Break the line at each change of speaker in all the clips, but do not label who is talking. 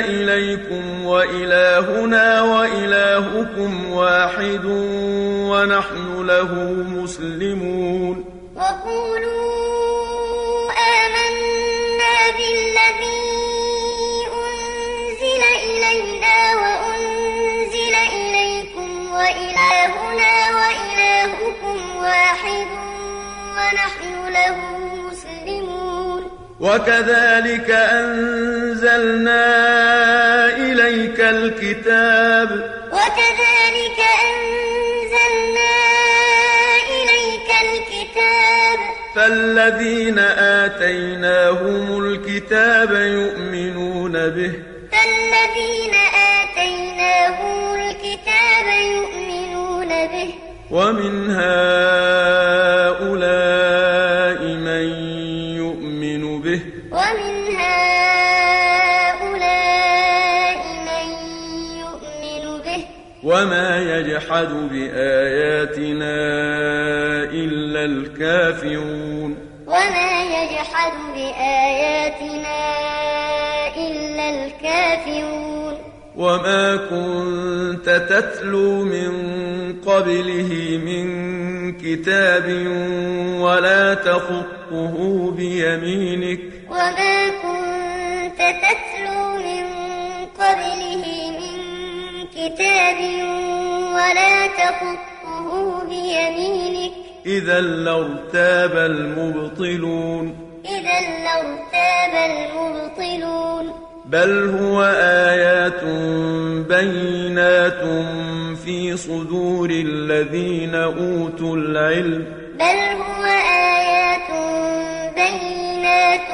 إليكم وإلهنا وإلهكم واحد ونحن له مسلمون وكذلك أنزلنا إليك الكتاب
وكذلك أنزلنا إليك الكتاب
فالذين آتيناهم الكتاب يؤمنون به
فالذين آتيناهم الكتاب يؤمنون به
ومن هؤلاء وما يجحد بآياتنا إلا الكافرون
وما يجحد بآياتنا إلا الكافرون
وما كنت تتلو من قبله من كتاب ولا تخطه بيمينك
وما كنت تتلو كِتَابٍ وَلَا تَخُطُّهُ بِيَمِينِكَ
إِذًا لَّارْتَابَ الْمُبْطِلُونَ
إِذًا لَّارْتَابَ الْمُبْطِلُونَ
بَلْ هُوَ آيَاتٌ بَيِّنَاتٌ فِي صُدُورِ الَّذِينَ أُوتُوا الْعِلْمَ
بَلْ هُوَ آيَاتٌ بَيِّنَاتٌ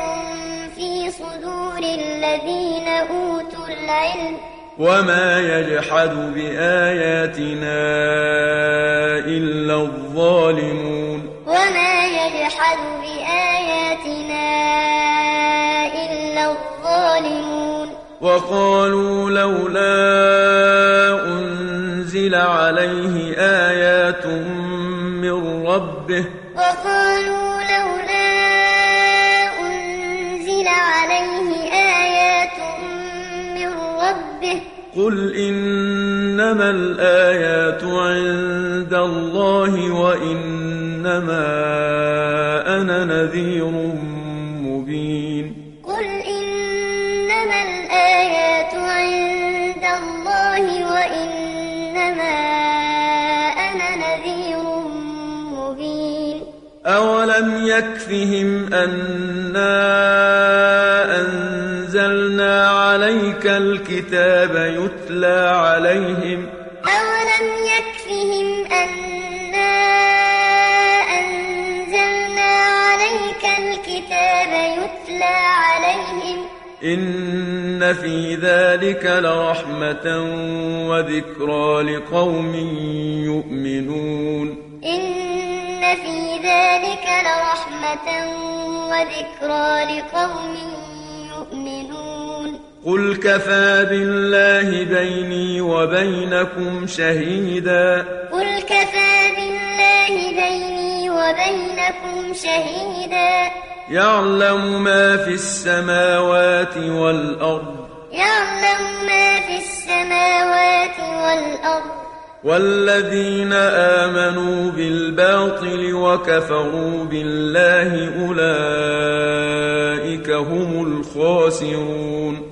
فِي صُدُورِ الَّذِينَ أُوتُوا الْعِلْمَ
وما يجحد بآياتنا إلا الظالمون
وما يجحد بآياتنا إلا الظالمون
وقالوا لولا أنزل عليه آيات من ربه
وقالوا
قل انما الايات عند الله وانما انا نذير مبين
قل انما الايات عند الله وانما انا نذير مبين
اولم يكفهم ان الكتاب يتلى عليهم
أولم يكفهم أنا أنزلنا عليك الكتاب يتلى عليهم
إن في ذلك لرحمة وذكرى لقوم يؤمنون
إن في ذلك لرحمة وذكرى لقوم يؤمنون
قل كفى بالله بيني وبينكم شهيدا
قل كفى بالله بيني وبينكم شهيدا
يعلم ما في السماوات والأرض
يعلم ما في السماوات والأرض
والذين آمنوا بالباطل وكفروا بالله أولئك هم الخاسرون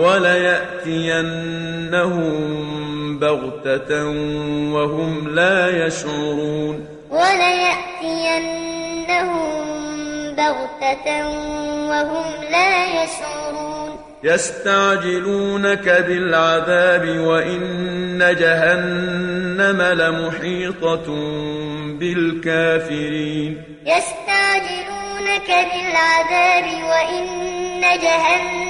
وليأتينهم بغتة وهم لا يشعرون
وليأتينهم بغتة وهم لا يشعرون
يستعجلونك بالعذاب وإن جهنم لمحيطة بالكافرين
يستعجلونك بالعذاب وإن جهنم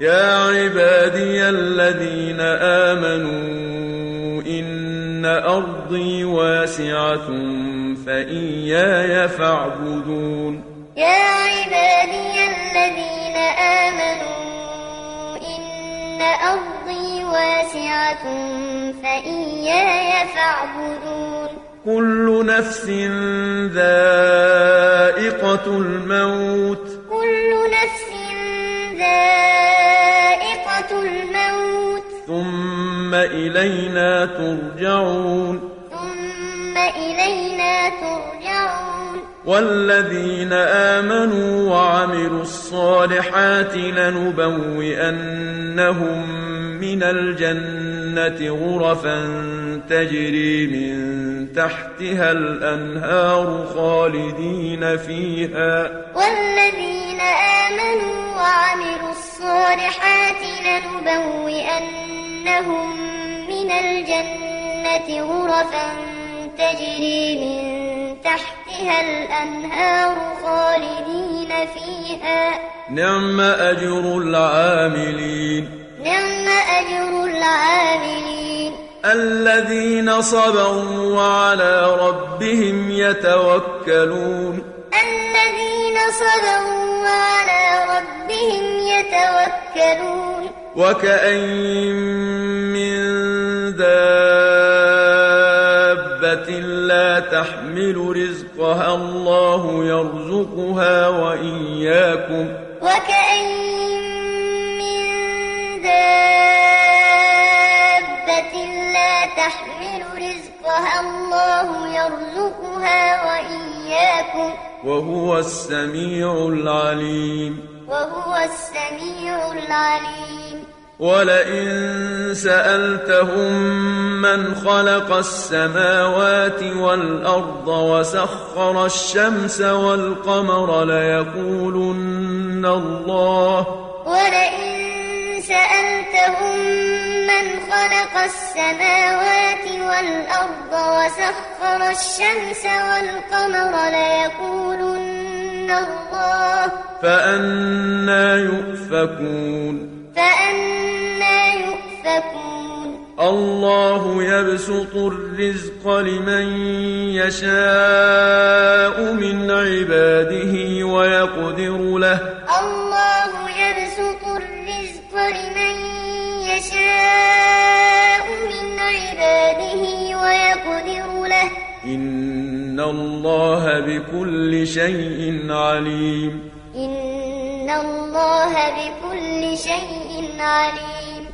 يا عبادي الذين آمنوا إن أرضي واسعة فإياي فاعبدون
يا عبادي الذين آمنوا إن أرضي واسعة فإياي فاعبدون
كل نفس ذائقة الموت إلينا ترجعون
ثم إلينا ترجعون
والذين آمنوا وعملوا الصالحات لنبوئنهم من الجنة غرفا تجري من تحتها الأنهار خالدين فيها
والذين آمنوا وعملوا الصالحات لنبوئنهم من الجنة غرفا تجري من تحتها الأنهار خالدين فيها
نعم أجر العاملين
نعم أجر العاملين
الذين صبروا وعلى ربهم يتوكلون
الذين صبروا وعلى ربهم يتوكلون
وكأين من تحمل رزقها الله يرزقها وإياكم
وكأن من دابة لا تحمل رزقها الله يرزقها وإياكم
وهو السميع العليم
وهو السميع العليم
ولئن سألتهم من خلق السماوات والأرض وسخر الشمس والقمر ليقولن الله
ولئن سألتهم من خلق السماوات والأرض وسخر الشمس والقمر ليقولن الله
فأنا يؤفكون
فأنا تؤفكون
الله يبسط الرزق لمن يشاء من عباده ويقدر له
الله يبسط الرزق لمن يشاء من عباده ويقدر له
إن الله بكل شيء عليم
إن الله بكل شيء عليم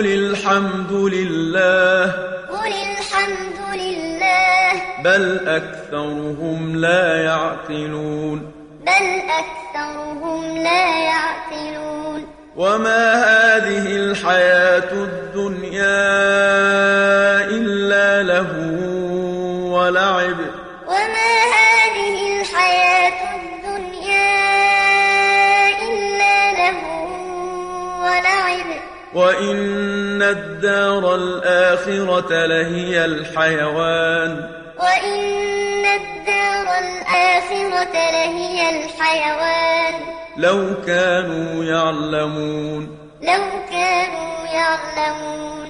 قل الحمد لله
قل الحمد لله
بل أكثرهم لا يعقلون
بل أكثرهم لا يعقلون
وما هذه الحياة الدنيا إلا له ولعب وما هذه الحياة الدنيا وإن الدار الآخرة لهي الحيوان
وإن الدار الآخرة لهي الحيوان
لو كانوا يعلمون
لو كانوا يعلمون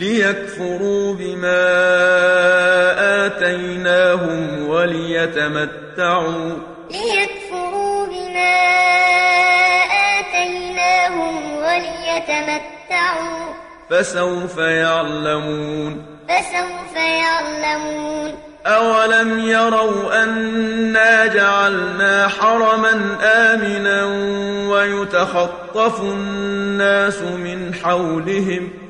ليكفروا بما آتيناهم وليتمتعوا
ليكفروا بما آتيناهم وليتمتعوا
فسوف يعلمون
فسوف يعلمون
أولم يروا أنا جعلنا حرما آمنا ويتخطف الناس من حولهم ۖ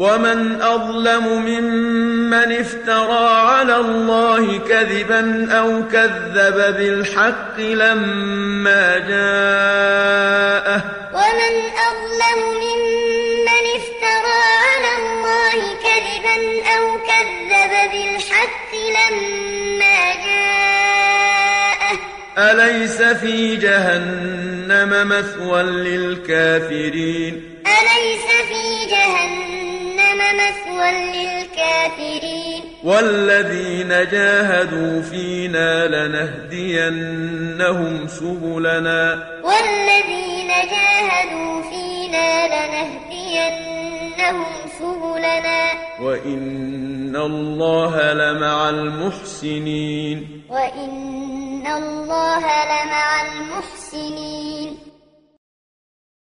ومن اظلم ممن افترى على الله كذبا او كذب بالحق لما جاءه
ومن اظلم ممن افترى على الله كذبا او كذب بالحق لما جاءه
اليس في جهنم مثوى للكافرين والذين جاهدوا فينا لنهدينهم سبلنا
والذين جاهدوا فينا لنهدينهم سبلنا
وإن الله لمع المحسنين
وإن الله لمع المحسنين